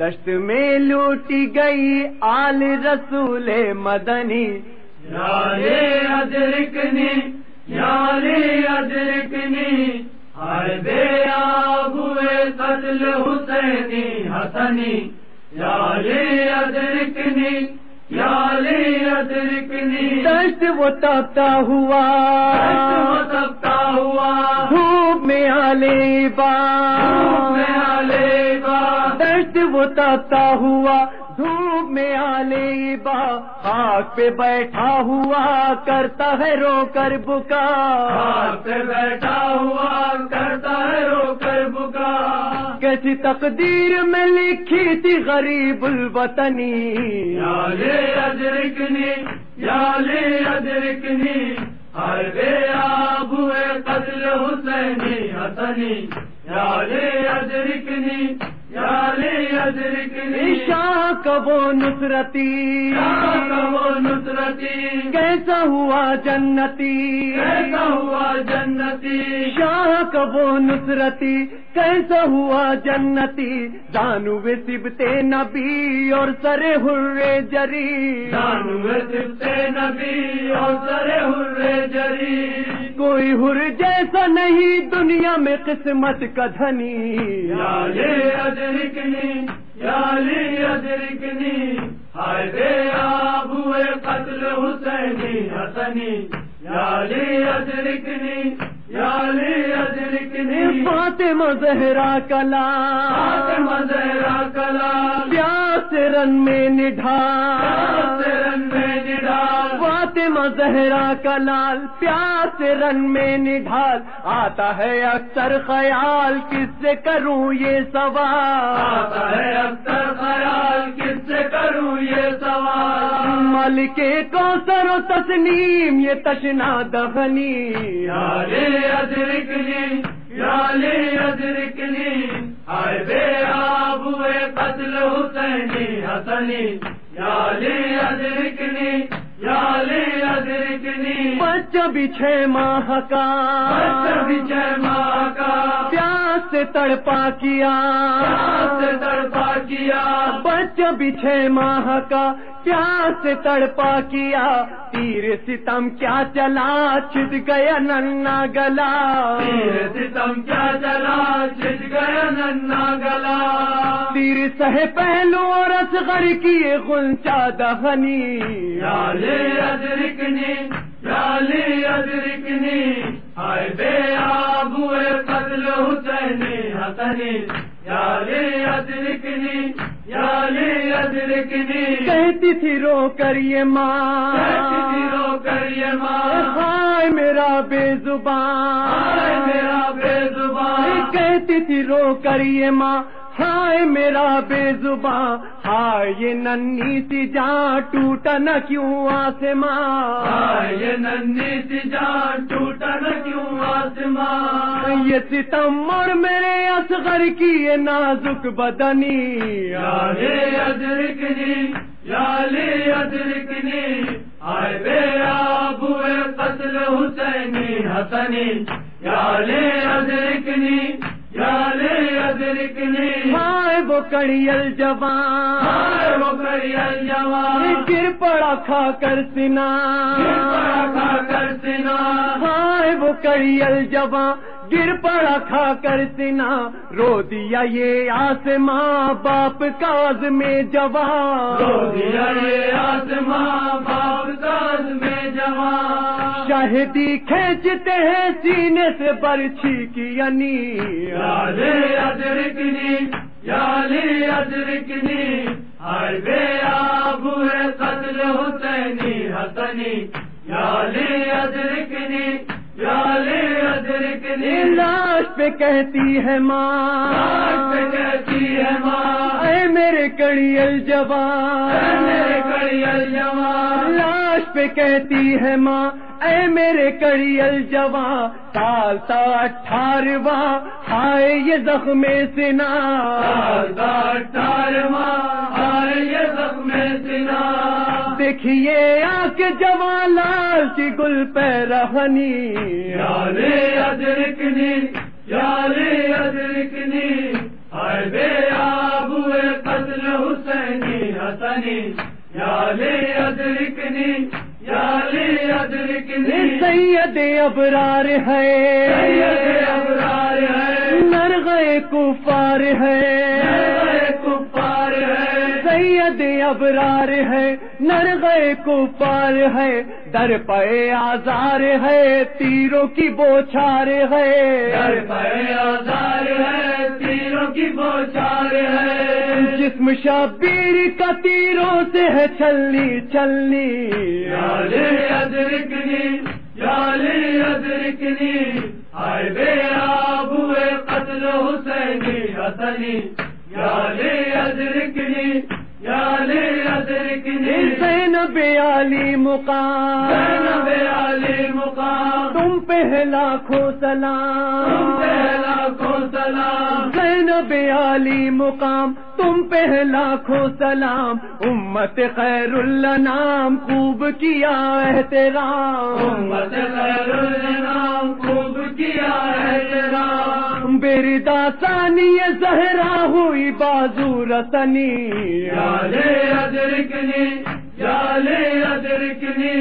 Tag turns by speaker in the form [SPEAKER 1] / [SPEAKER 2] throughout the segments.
[SPEAKER 1] دشت میں لوٹی گئی آل رسول مدنی۔
[SPEAKER 2] یارے ادرکنی یارے ادرکنی ہر بے آب ہوئے قتل حسینی حسنی۔ یارے ادرکنی یارے ادرکنی
[SPEAKER 1] دشت وہ تبتا ہوا۔
[SPEAKER 2] تبتا ہوا۔
[SPEAKER 1] دھوپ میں آلے با تبتا ہوا دھوپ میں آلے با آگ پہ بیٹھا ہوا کرتا ہے رو کر بکا۔
[SPEAKER 2] ہاتھ پہ بیٹھا ہوا کرتا ہے رو کر بکا۔
[SPEAKER 1] کیسی تقدیر میں لکھی تھی غریب الوطنی۔
[SPEAKER 2] یالے ادرکنی یالے ادرکنی ہر بے آب قتل حسینی حسنی۔ یالے ادرکنی
[SPEAKER 1] شاہ کا وہ نصرتی
[SPEAKER 2] نصرتی
[SPEAKER 1] کیسا ہوا جنتی؟
[SPEAKER 2] کیسا ہوا جنتی؟
[SPEAKER 1] وہ نصرتی کیسا ہوا جنتی؟ دانو سبتے نبی اور سرے ہرے جری۔
[SPEAKER 2] جانوے سبتے نبی اور سرے ہرے جری۔
[SPEAKER 1] کوئی ہر جیسا نہیں دنیا میں قسمت کا دھنی۔
[SPEAKER 2] قتل حسینی حسنی۔
[SPEAKER 1] فاطمہ زہرا کلا۔
[SPEAKER 2] مزرا کلا۔
[SPEAKER 1] پیاس رن میں نڈھا۔
[SPEAKER 2] رن میں نڈال
[SPEAKER 1] فاطمہ زہرا کلال پیاس رن میں نڈھال آتا ہے اکثر خیال کس سے کروں یہ سوال؟
[SPEAKER 2] آتا ہے اکثر خیال کس سے کروں یہ سوال؟
[SPEAKER 1] مل کے کوثر و تسنیم یہ تشنا دہنی
[SPEAKER 2] یالے ادرکنی یالے ادرکنی ہائے بے آب قتل حسینی حسنی۔ ادرکنی یالے ادرکنی
[SPEAKER 1] بھی چھ ماہ کا۔
[SPEAKER 2] کا۔
[SPEAKER 1] پیاس سے تڑپا کیا۔
[SPEAKER 2] سے تڑپا کیا۔
[SPEAKER 1] بچہ بھی چھ ماہ کا۔ پیاس سے تڑپا کیا۔ تیر ستم کیا چلا چھٹ گیا ننا گلا۔
[SPEAKER 2] تیر ستم کیا چلا چھٹ گیا ننا گلا۔
[SPEAKER 1] تیر سہ پہلو اور اصغر کیے گنچا دہنی۔
[SPEAKER 2] یالے یالے ادرکنی ہائے بے آب ہوئے قتل حسینی حسنی یالے ادرکنی یالے ادرکنی
[SPEAKER 1] کہتی تھی رو کر یہ ماں۔
[SPEAKER 2] رو کر یہ ماں۔
[SPEAKER 1] ہائے میرا بے
[SPEAKER 2] ہائے
[SPEAKER 1] زبان
[SPEAKER 2] میرا بے زبان۔
[SPEAKER 1] کہتی تھی رو کر یہ ماں۔ ہائے میرا بے زباں ہائے یہ ننی سی جان ٹوٹا نہ کیوں آسماں
[SPEAKER 2] ہائے یہ ننی سی جان ٹوٹا نہ کیوں آسمان؟
[SPEAKER 1] یہ ستم اور میرے اصغر کی یہ نازک بدنی۔
[SPEAKER 2] یالے ادرکنی یالے ادرکنی آئے بے آب ہوئے قتل حسینی حسنی۔ یالے ادرکنی یالے
[SPEAKER 1] ہائے وہ کڑیل جوان
[SPEAKER 2] وہ کریل جوان
[SPEAKER 1] گر پڑا کھا کر سنا۔
[SPEAKER 2] کھا کر سنا۔
[SPEAKER 1] ہائے وہ کڑیل جوان گر پڑا کھا کر سنا رو دیا یہ آسماں باپ کاز میں جوان۔
[SPEAKER 2] رو دیا یہ آسماں باپ داز میں جوان۔
[SPEAKER 1] شاہدی کھینچتے ہیں سینے سے برچھی کی یعنی
[SPEAKER 2] ادرکنی یالے ادرکنی ہر بے آب ہوئے قتل حسینی حسنی۔ یالے ادرکنی ادرکنی
[SPEAKER 1] لاش پہ کہتی ہے ماں۔
[SPEAKER 2] کہتی ہے ماں۔
[SPEAKER 1] اے میرے کڑیل
[SPEAKER 2] میرے
[SPEAKER 1] جوان
[SPEAKER 2] کڑیل جوان
[SPEAKER 1] لاش پہ کہتی ہے ماں۔ اے میرے کڑیل جوان سال تا اٹھارواں ہائے یہ زخم سنا دیکھیے آ کے جوان لال کی گل پہ رہنی
[SPEAKER 2] یالے ادرکنی ادرکنی ہر بے آب قتل حسینی حسنی۔ یا لے ادرکنی یا لے ادرکنی
[SPEAKER 1] سید ابرار ہے۔
[SPEAKER 2] ہے۔
[SPEAKER 1] نرغے کفار ہے۔ سید ابرار ہے۔ نرغے کفار ہے۔ در پے آزار ہے۔ تیروں کی بوچھار
[SPEAKER 2] در
[SPEAKER 1] ہے
[SPEAKER 2] پہ آزار ہے۔ تیروں کی بوچار ہے۔
[SPEAKER 1] جسم شبیر کا تیروں سے ہے
[SPEAKER 2] یا لے ادرکنی ادرکنی ہائے بے آبوئے قتل حسینی حسنی۔ ادرکنی ادرکنی
[SPEAKER 1] زینب علی مقام۔
[SPEAKER 2] زینب علی مقام۔
[SPEAKER 1] تم پہ لاکھوں
[SPEAKER 2] تم
[SPEAKER 1] سلام
[SPEAKER 2] پہلا کو سلام
[SPEAKER 1] زینب علی مقام تم پہ لاکھوں سلام۔ امت خیر النام خوب کیا احترام
[SPEAKER 2] امت خیر النام خوب کیا احترام
[SPEAKER 1] بردا ثانی زہرا ہوئی بازو رسنی
[SPEAKER 2] یا لے ادرکنی یا لے ادرکنی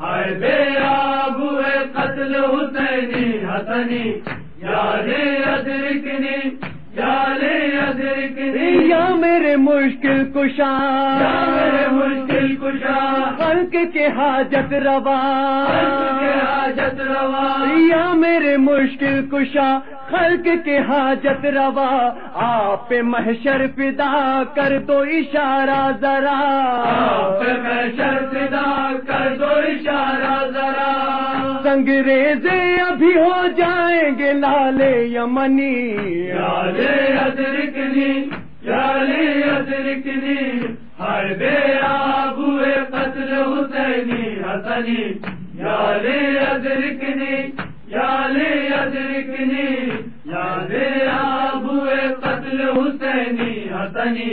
[SPEAKER 2] ہائے بے آبوئے قتل حسینی حسنی یا
[SPEAKER 1] میرے مشکل کشا۔
[SPEAKER 2] میرے مشکل کشا۔
[SPEAKER 1] خلق کے حاجت روا۔
[SPEAKER 2] حاجت روا۔
[SPEAKER 1] یا میرے مشکل کشا خلق کے حاجت روا۔ آپ محشر فدا کر دو اشارہ ذرا۔
[SPEAKER 2] آپ میں شرطدا کر دو اشارہ ذرا۔
[SPEAKER 1] سنگریزے ابھی ہو جائیں گے لالے یمنی۔
[SPEAKER 2] یا لے ادرکنی یا لے ادرکنی ہر بے آبوئے قتل حسینی حسنی۔ یا لے ادرکنی یا ادرکنی یا آبوئے قتل حسینی حسنی۔